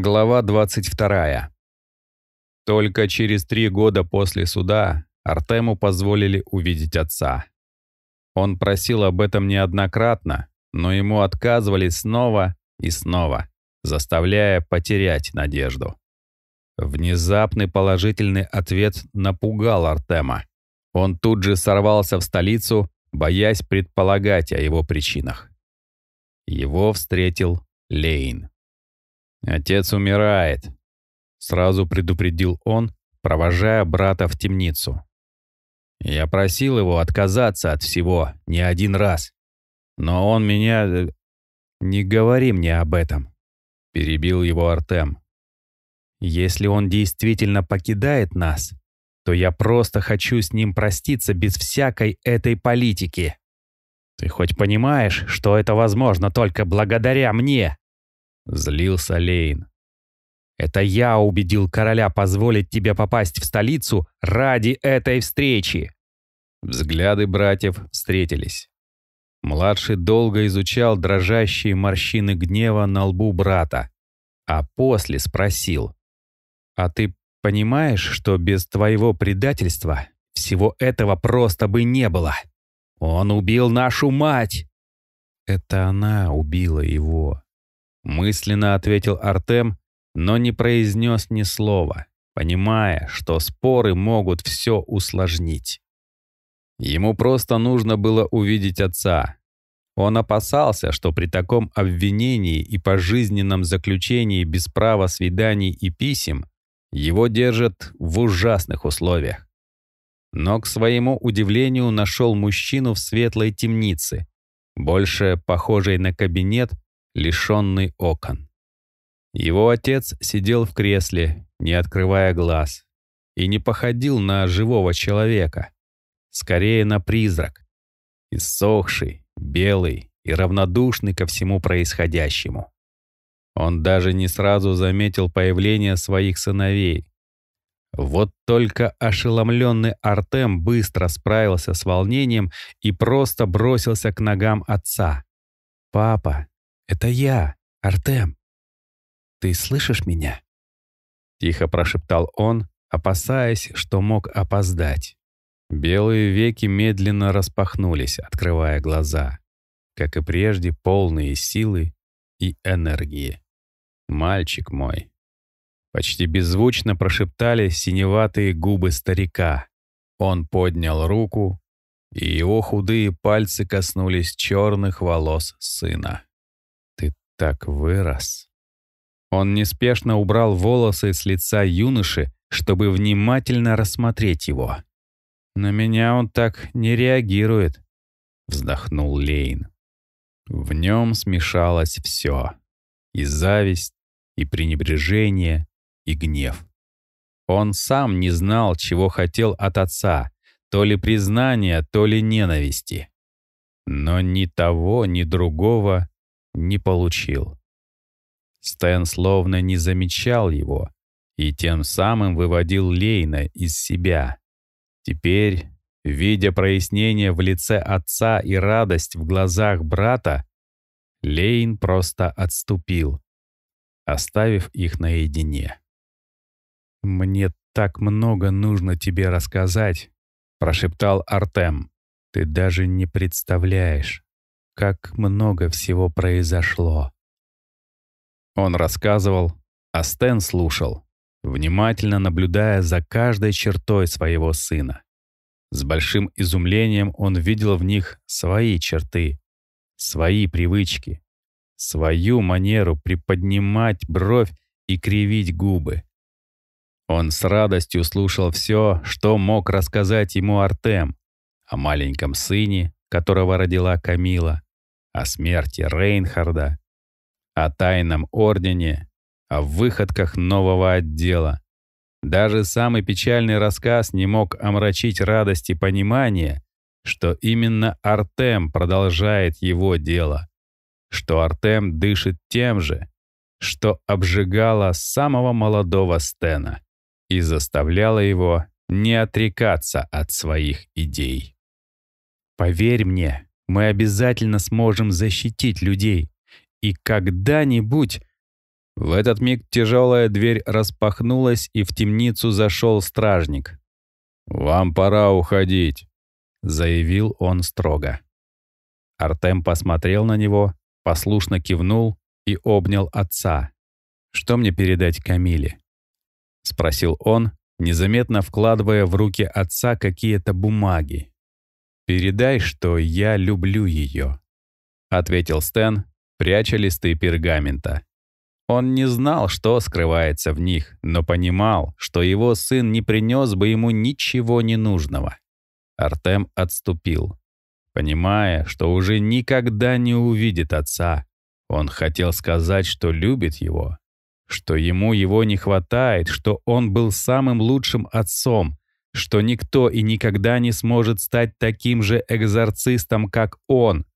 Глава 22. Только через три года после суда Артему позволили увидеть отца. Он просил об этом неоднократно, но ему отказывали снова и снова, заставляя потерять надежду. Внезапный положительный ответ напугал Артема. Он тут же сорвался в столицу, боясь предполагать о его причинах. Его встретил Лейн. «Отец умирает», — сразу предупредил он, провожая брата в темницу. Я просил его отказаться от всего не один раз. Но он меня... Э, «Не говори мне об этом», — перебил его Артем. «Если он действительно покидает нас, то я просто хочу с ним проститься без всякой этой политики. Ты хоть понимаешь, что это возможно только благодаря мне?» Злился Лейн. «Это я убедил короля позволить тебе попасть в столицу ради этой встречи!» Взгляды братьев встретились. Младший долго изучал дрожащие морщины гнева на лбу брата, а после спросил. «А ты понимаешь, что без твоего предательства всего этого просто бы не было? Он убил нашу мать!» «Это она убила его», Мысленно ответил Артем, но не произнес ни слова, понимая, что споры могут все усложнить. Ему просто нужно было увидеть отца. Он опасался, что при таком обвинении и пожизненном заключении без права свиданий и писем его держат в ужасных условиях. Но, к своему удивлению, нашел мужчину в светлой темнице, больше похожей на кабинет, лишенный окон. Его отец сидел в кресле, не открывая глаз, и не походил на живого человека, скорее на призрак, иссохший, белый и равнодушный ко всему происходящему. Он даже не сразу заметил появление своих сыновей. Вот только ошеломленный Артем быстро справился с волнением и просто бросился к ногам отца. «Папа, это я, Артем. Ты слышишь меня?» Тихо прошептал он, опасаясь, что мог опоздать. Белые веки медленно распахнулись, открывая глаза, как и прежде, полные силы и энергии. «Мальчик мой!» Почти беззвучно прошептали синеватые губы старика. Он поднял руку, и его худые пальцы коснулись черных волос сына так вырос. Он неспешно убрал волосы с лица юноши, чтобы внимательно рассмотреть его. «На меня он так не реагирует», — вздохнул Лейн. В нем смешалось все. И зависть, и пренебрежение, и гнев. Он сам не знал, чего хотел от отца, то ли признания, то ли ненависти. Но ни того, ни другого не получил. Стэн словно не замечал его и тем самым выводил Лейна из себя. Теперь, видя прояснение в лице отца и радость в глазах брата, Лейн просто отступил, оставив их наедине. «Мне так много нужно тебе рассказать», — прошептал Артем. «Ты даже не представляешь, как много всего произошло. Он рассказывал, а Стэн слушал, внимательно наблюдая за каждой чертой своего сына. С большим изумлением он видел в них свои черты, свои привычки, свою манеру приподнимать бровь и кривить губы. Он с радостью слушал все, что мог рассказать ему Артем о маленьком сыне, которого родила Камила, о смерти Рейнхарда, о тайном ордене, о выходках нового отдела. Даже самый печальный рассказ не мог омрачить радость и понимание, что именно Артем продолжает его дело, что Артем дышит тем же, что обжигало самого молодого Стена и заставляло его не отрекаться от своих идей. «Поверь мне, мы обязательно сможем защитить людей. И когда-нибудь... В этот миг тяжелая дверь распахнулась, и в темницу зашел стражник. «Вам пора уходить», — заявил он строго. Артем посмотрел на него, послушно кивнул и обнял отца. «Что мне передать Камиле?» — спросил он, незаметно вкладывая в руки отца какие-то бумаги. «Передай, что я люблю ее», — ответил Стэн, пряча листы пергамента. Он не знал, что скрывается в них, но понимал, что его сын не принес бы ему ничего ненужного. Артем отступил, понимая, что уже никогда не увидит отца. Он хотел сказать, что любит его, что ему его не хватает, что он был самым лучшим отцом, что никто и никогда не сможет стать таким же экзорцистом, как он.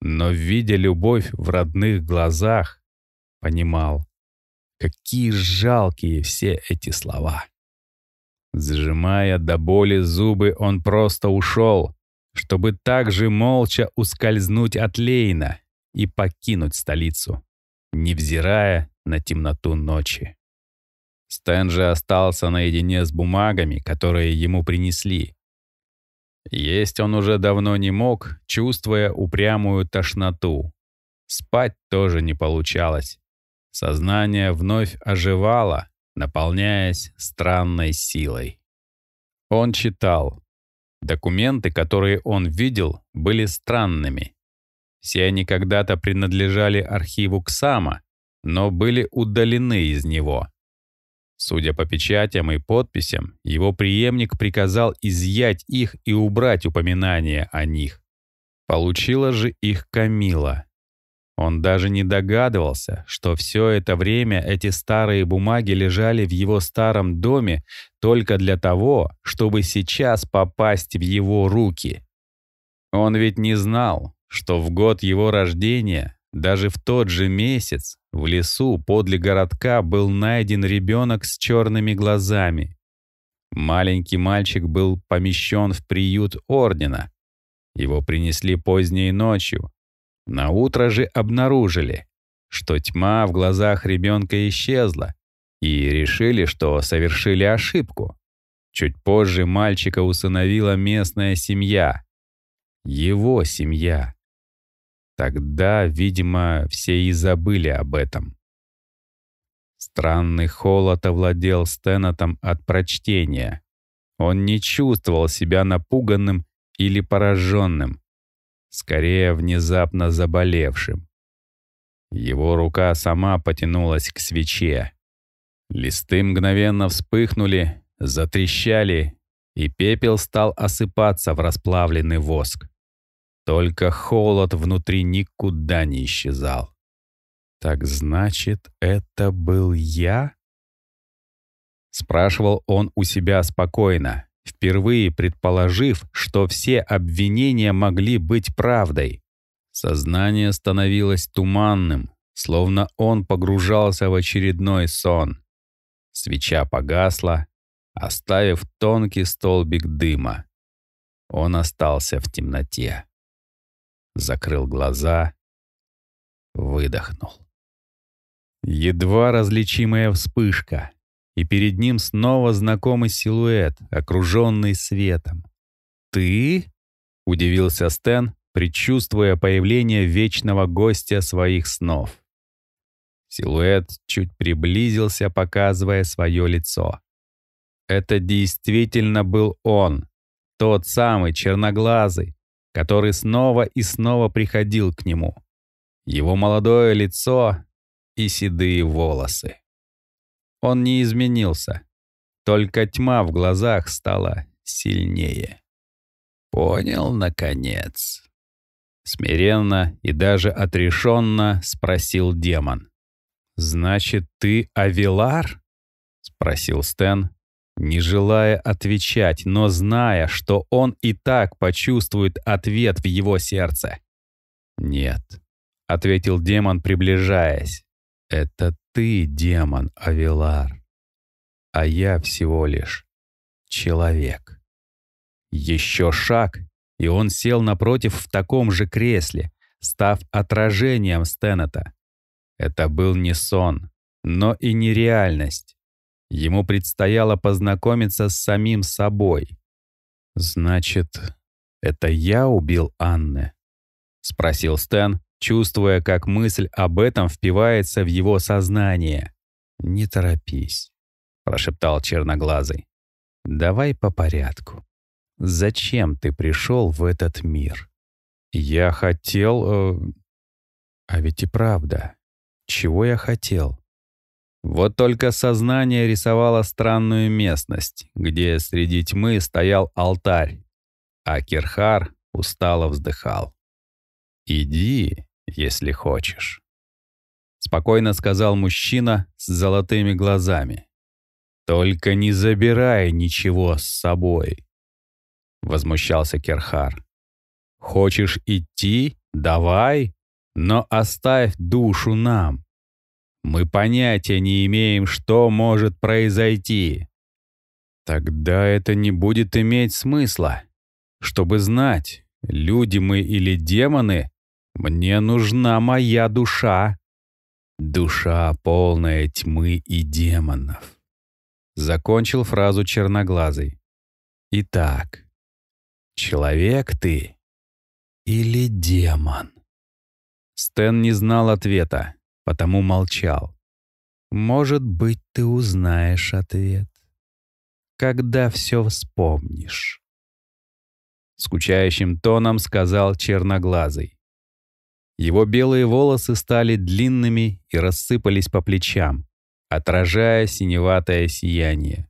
Но видя любовь в родных глазах, понимал, какие жалкие все эти слова. Сжимая до боли зубы, он просто ушел, чтобы также молча ускользнуть от Лейна и покинуть столицу, невзирая на темноту ночи. Стэн же остался наедине с бумагами, которые ему принесли. Есть он уже давно не мог, чувствуя упрямую тошноту. Спать тоже не получалось. Сознание вновь оживало, наполняясь странной силой. Он читал. Документы, которые он видел, были странными. Все они когда-то принадлежали архиву Ксама, но были удалены из него. Судя по печатям и подписям, его преемник приказал изъять их и убрать упоминания о них. Получила же их Камила. Он даже не догадывался, что все это время эти старые бумаги лежали в его старом доме только для того, чтобы сейчас попасть в его руки. Он ведь не знал, что в год его рождения, даже в тот же месяц, в лесу подле городка был найден ребенок с черными глазами. Маленький мальчик был помещен в приют ордена. Его принесли поздней ночью, на утро же обнаружили, что тьма в глазах ребенка исчезла, и решили, что совершили ошибку. Чуть позже мальчика усыновила местная семья. Его семья. Тогда, видимо, все и забыли об этом. Странный холод овладел Стэннетом от прочтения. Он не чувствовал себя напуганным или пораженным скорее внезапно заболевшим. Его рука сама потянулась к свече. Листы мгновенно вспыхнули, затрещали, и пепел стал осыпаться в расплавленный воск. Только холод внутри никуда не исчезал. «Так значит, это был я?» Спрашивал он у себя спокойно, впервые предположив, что все обвинения могли быть правдой. Сознание становилось туманным, словно он погружался в очередной сон. Свеча погасла, оставив тонкий столбик дыма. Он остался в темноте. Закрыл глаза, выдохнул. Едва различимая вспышка — и перед ним снова знакомый силуэт, окруженный светом. «Ты?» — удивился Стэн, предчувствуя появление вечного гостя своих снов. Силуэт чуть приблизился, показывая свое лицо. Это действительно был он, тот самый черноглазый, который снова и снова приходил к нему. Его молодое лицо и седые волосы. Он не изменился. Только тьма в глазах стала сильнее. «Понял, наконец?» Смиренно и даже отрешенно спросил демон. «Значит, ты Авилар?» — спросил Стэн, не желая отвечать, но зная, что он и так почувствует ответ в его сердце. «Нет», — ответил демон, приближаясь. «Это ты демон, Авилар, а я всего лишь человек». Еще шаг, и он сел напротив в таком же кресле, став отражением Стеннета. Это был не сон, но и не реальность. Ему предстояло познакомиться с самим собой. «Значит, это я убил Анны?» — спросил Стэн, чувствуя, как мысль об этом впивается в его сознание. «Не торопись», — прошептал черноглазый. «Давай по порядку. Зачем ты пришел в этот мир?» «Я хотел...» э... «А ведь и правда. Чего я хотел?» Вот только сознание рисовало странную местность, где среди тьмы стоял алтарь, а Кирхар устало вздыхал. «Иди, если хочешь», — спокойно сказал мужчина с золотыми глазами. «Только не забирай ничего с собой», — возмущался Керхар. «Хочешь идти? Давай, но оставь душу нам. Мы понятия не имеем, что может произойти. Тогда это не будет иметь смысла. Чтобы знать, люди мы или демоны, мне нужна моя душа. Душа, полная тьмы и демонов. Закончил фразу черноглазый. Итак, человек ты или демон? Стэн не знал ответа потому молчал. Может быть, ты узнаешь ответ, когда все вспомнишь. Скучающим тоном сказал черноглазый. Его белые волосы стали длинными и рассыпались по плечам, отражая синеватое сияние.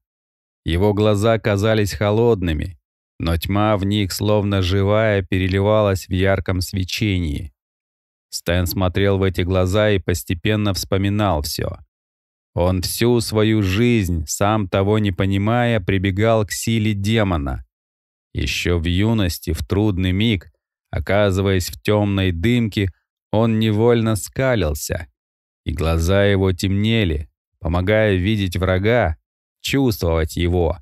Его глаза казались холодными, но тьма в них, словно живая, переливалась в ярком свечении, Стэн смотрел в эти глаза и постепенно вспоминал все. Он всю свою жизнь, сам того не понимая, прибегал к силе демона. Еще в юности, в трудный миг, оказываясь в темной дымке, он невольно скалился, и глаза его темнели, помогая видеть врага, чувствовать его.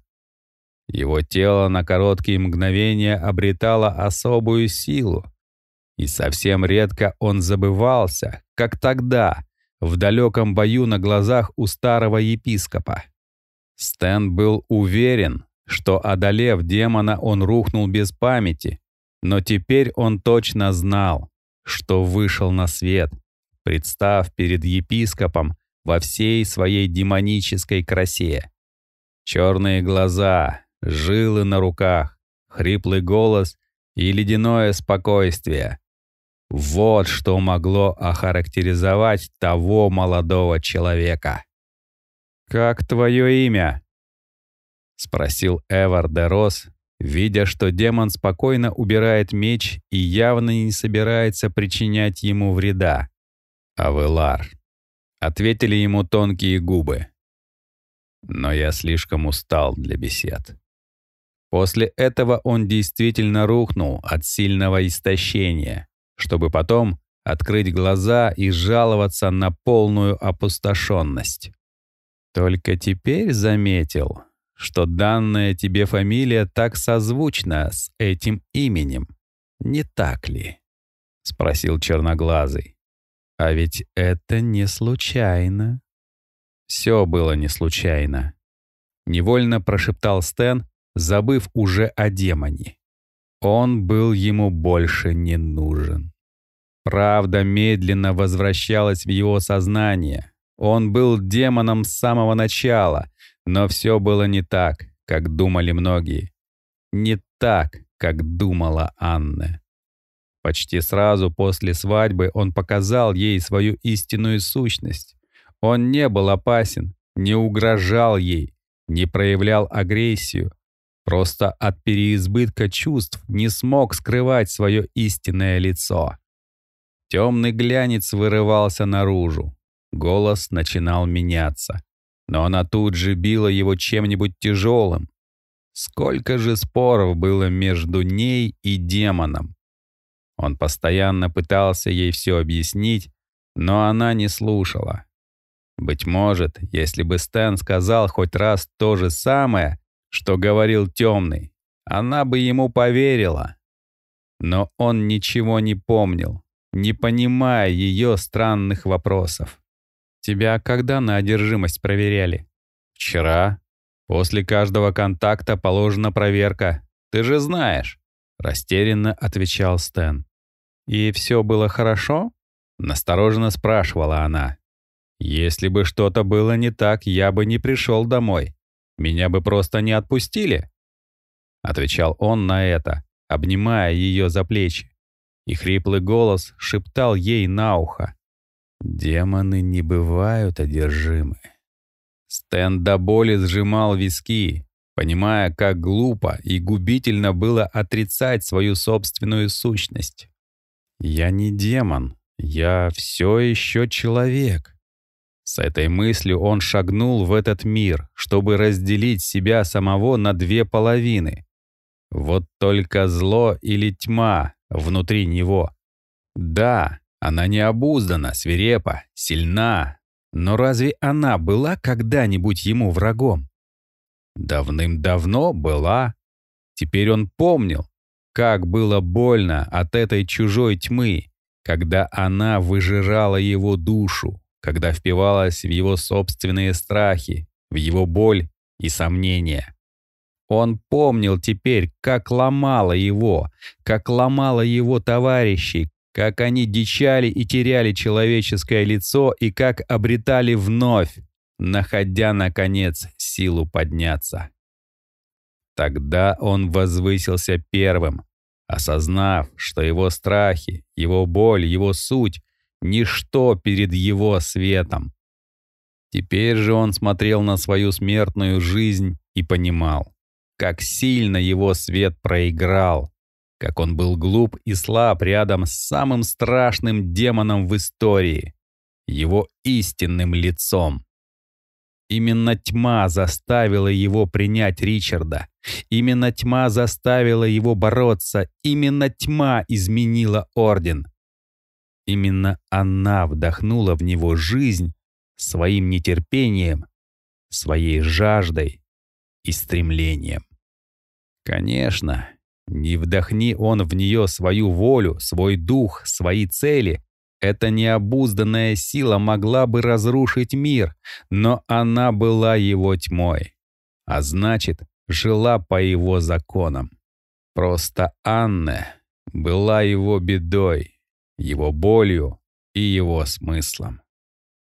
Его тело на короткие мгновения обретало особую силу, и совсем редко он забывался, как тогда, в далеком бою на глазах у старого епископа. Стэн был уверен, что, одолев демона, он рухнул без памяти, но теперь он точно знал, что вышел на свет, представ перед епископом во всей своей демонической красе. Черные глаза, жилы на руках, хриплый голос и ледяное спокойствие. Вот что могло охарактеризовать того молодого человека. «Как твое имя?» — спросил Эвар де Рос, видя, что демон спокойно убирает меч и явно не собирается причинять ему вреда. «Авелар», — ответили ему тонкие губы. Но я слишком устал для бесед. После этого он действительно рухнул от сильного истощения чтобы потом открыть глаза и жаловаться на полную опустошенность. Только теперь заметил, что данная тебе фамилия так созвучна с этим именем. Не так ли? Спросил черноглазый. А ведь это не случайно. Все было не случайно. Невольно прошептал Стэн, забыв уже о демоне. Он был ему больше не нужен. Правда медленно возвращалась в его сознание. Он был демоном с самого начала, но все было не так, как думали многие. Не так, как думала Анна. Почти сразу после свадьбы он показал ей свою истинную сущность. Он не был опасен, не угрожал ей, не проявлял агрессию, Просто от переизбытка чувств не смог скрывать свое истинное лицо. Темный глянец вырывался наружу. Голос начинал меняться. Но она тут же била его чем-нибудь тяжелым. Сколько же споров было между ней и демоном. Он постоянно пытался ей все объяснить, но она не слушала. Быть может, если бы Стэн сказал хоть раз то же самое, что говорил темный, она бы ему поверила. Но он ничего не помнил, не понимая ее странных вопросов. «Тебя когда на одержимость проверяли?» «Вчера. После каждого контакта положена проверка. Ты же знаешь», — растерянно отвечал Стэн. «И все было хорошо?» — настороженно спрашивала она. «Если бы что-то было не так, я бы не пришел домой. Меня бы просто не отпустили», — отвечал он на это, обнимая ее за плечи. И хриплый голос шептал ей на ухо. «Демоны не бывают одержимы». Стэн до боли сжимал виски, понимая, как глупо и губительно было отрицать свою собственную сущность. «Я не демон, я все еще человек». С этой мыслью он шагнул в этот мир, чтобы разделить себя самого на две половины. Вот только зло или тьма внутри него. Да, она необуздана, свирепа, сильна, но разве она была когда-нибудь ему врагом? Давным-давно была. Теперь он помнил, как было больно от этой чужой тьмы, когда она выжирала его душу, когда впивалась в его собственные страхи, в его боль и сомнения. Он помнил теперь, как ломала его, как ломала его товарищей, как они дичали и теряли человеческое лицо и как обретали вновь, находя, наконец, силу подняться. Тогда он возвысился первым, осознав, что его страхи, его боль, его суть — ничто перед его светом. Теперь же он смотрел на свою смертную жизнь и понимал, как сильно его свет проиграл, как он был глуп и слаб рядом с самым страшным демоном в истории, его истинным лицом. Именно тьма заставила его принять Ричарда. Именно тьма заставила его бороться. Именно тьма изменила Орден. Именно она вдохнула в него жизнь своим нетерпением, своей жаждой и стремлением. Конечно, не вдохни он в нее свою волю, свой дух, свои цели. Эта необузданная сила могла бы разрушить мир, но она была его тьмой. А значит, жила по его законам. Просто Анна была его бедой, его болью и его смыслом.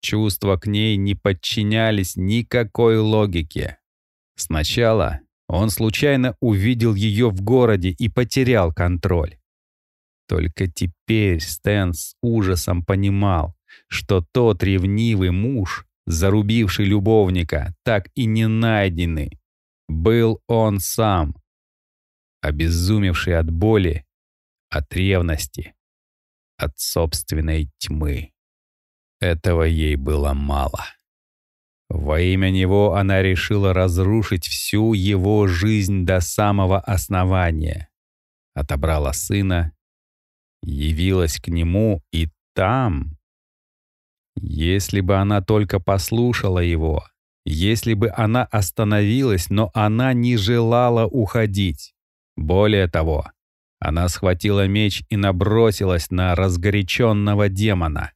Чувства к ней не подчинялись никакой логике. Сначала он случайно увидел ее в городе и потерял контроль. Только теперь Стэн с ужасом понимал, что тот ревнивый муж, зарубивший любовника, так и не найденный, был он сам, обезумевший от боли, от ревности, от собственной тьмы. Этого ей было мало. Во имя него она решила разрушить всю его жизнь до самого основания. Отобрала сына, явилась к нему и там... Если бы она только послушала его, если бы она остановилась, но она не желала уходить. Более того, она схватила меч и набросилась на разгоряченного демона.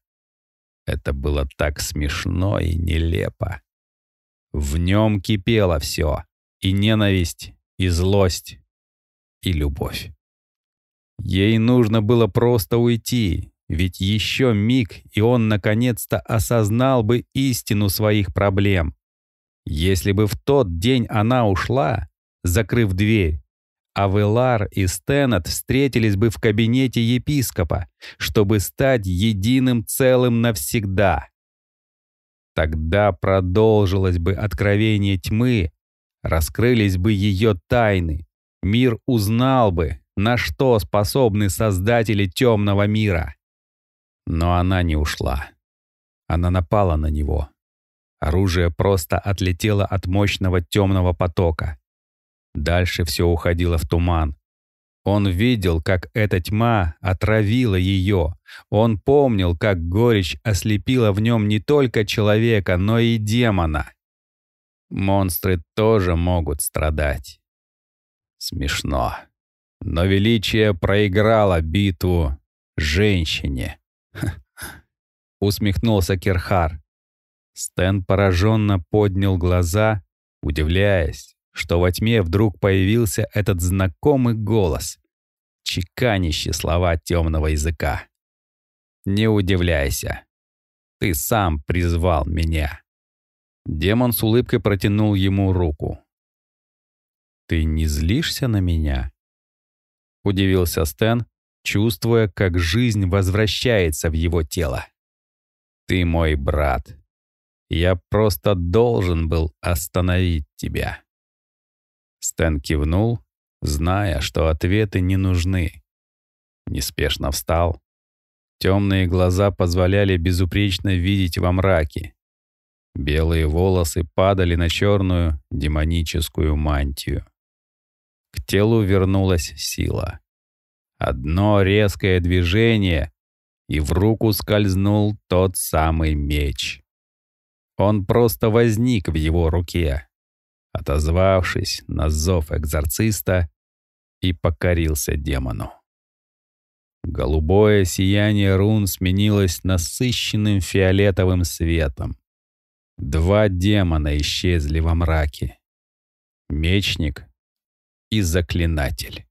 Это было так смешно и нелепо. В нем кипело все — и ненависть, и злость, и любовь. Ей нужно было просто уйти, ведь еще миг, и он наконец-то осознал бы истину своих проблем. Если бы в тот день она ушла, закрыв дверь, Авелар и Стэнет встретились бы в кабинете епископа, чтобы стать единым целым навсегда. Тогда продолжилось бы откровение тьмы, раскрылись бы ее тайны, мир узнал бы, на что способны создатели темного мира. Но она не ушла. Она напала на него. Оружие просто отлетело от мощного темного потока. Дальше все уходило в туман, он видел, как эта тьма отравила ее. Он помнил, как горечь ослепила в нем не только человека, но и демона. Монстры тоже могут страдать. Смешно. Но величие проиграло битву женщине. Усмехнулся Кирхар. Стэн пораженно поднял глаза, удивляясь, что во тьме вдруг появился этот знакомый голос, чеканящий слова темного языка. «Не удивляйся. Ты сам призвал меня». Демон с улыбкой протянул ему руку. «Ты не злишься на меня?» Удивился Стэн, чувствуя, как жизнь возвращается в его тело. «Ты мой брат. Я просто должен был остановить тебя». Стэн кивнул, зная, что ответы не нужны. Неспешно встал. Темные глаза позволяли безупречно видеть во мраке. Белые волосы падали на черную демоническую мантию. К телу вернулась сила. Одно резкое движение, и в руку скользнул тот самый меч. Он просто возник в его руке, отозвавшись на зов экзорциста, и покорился демону. Голубое сияние рун сменилось насыщенным фиолетовым светом. Два демона исчезли во мраке. Мечник и заклинатель.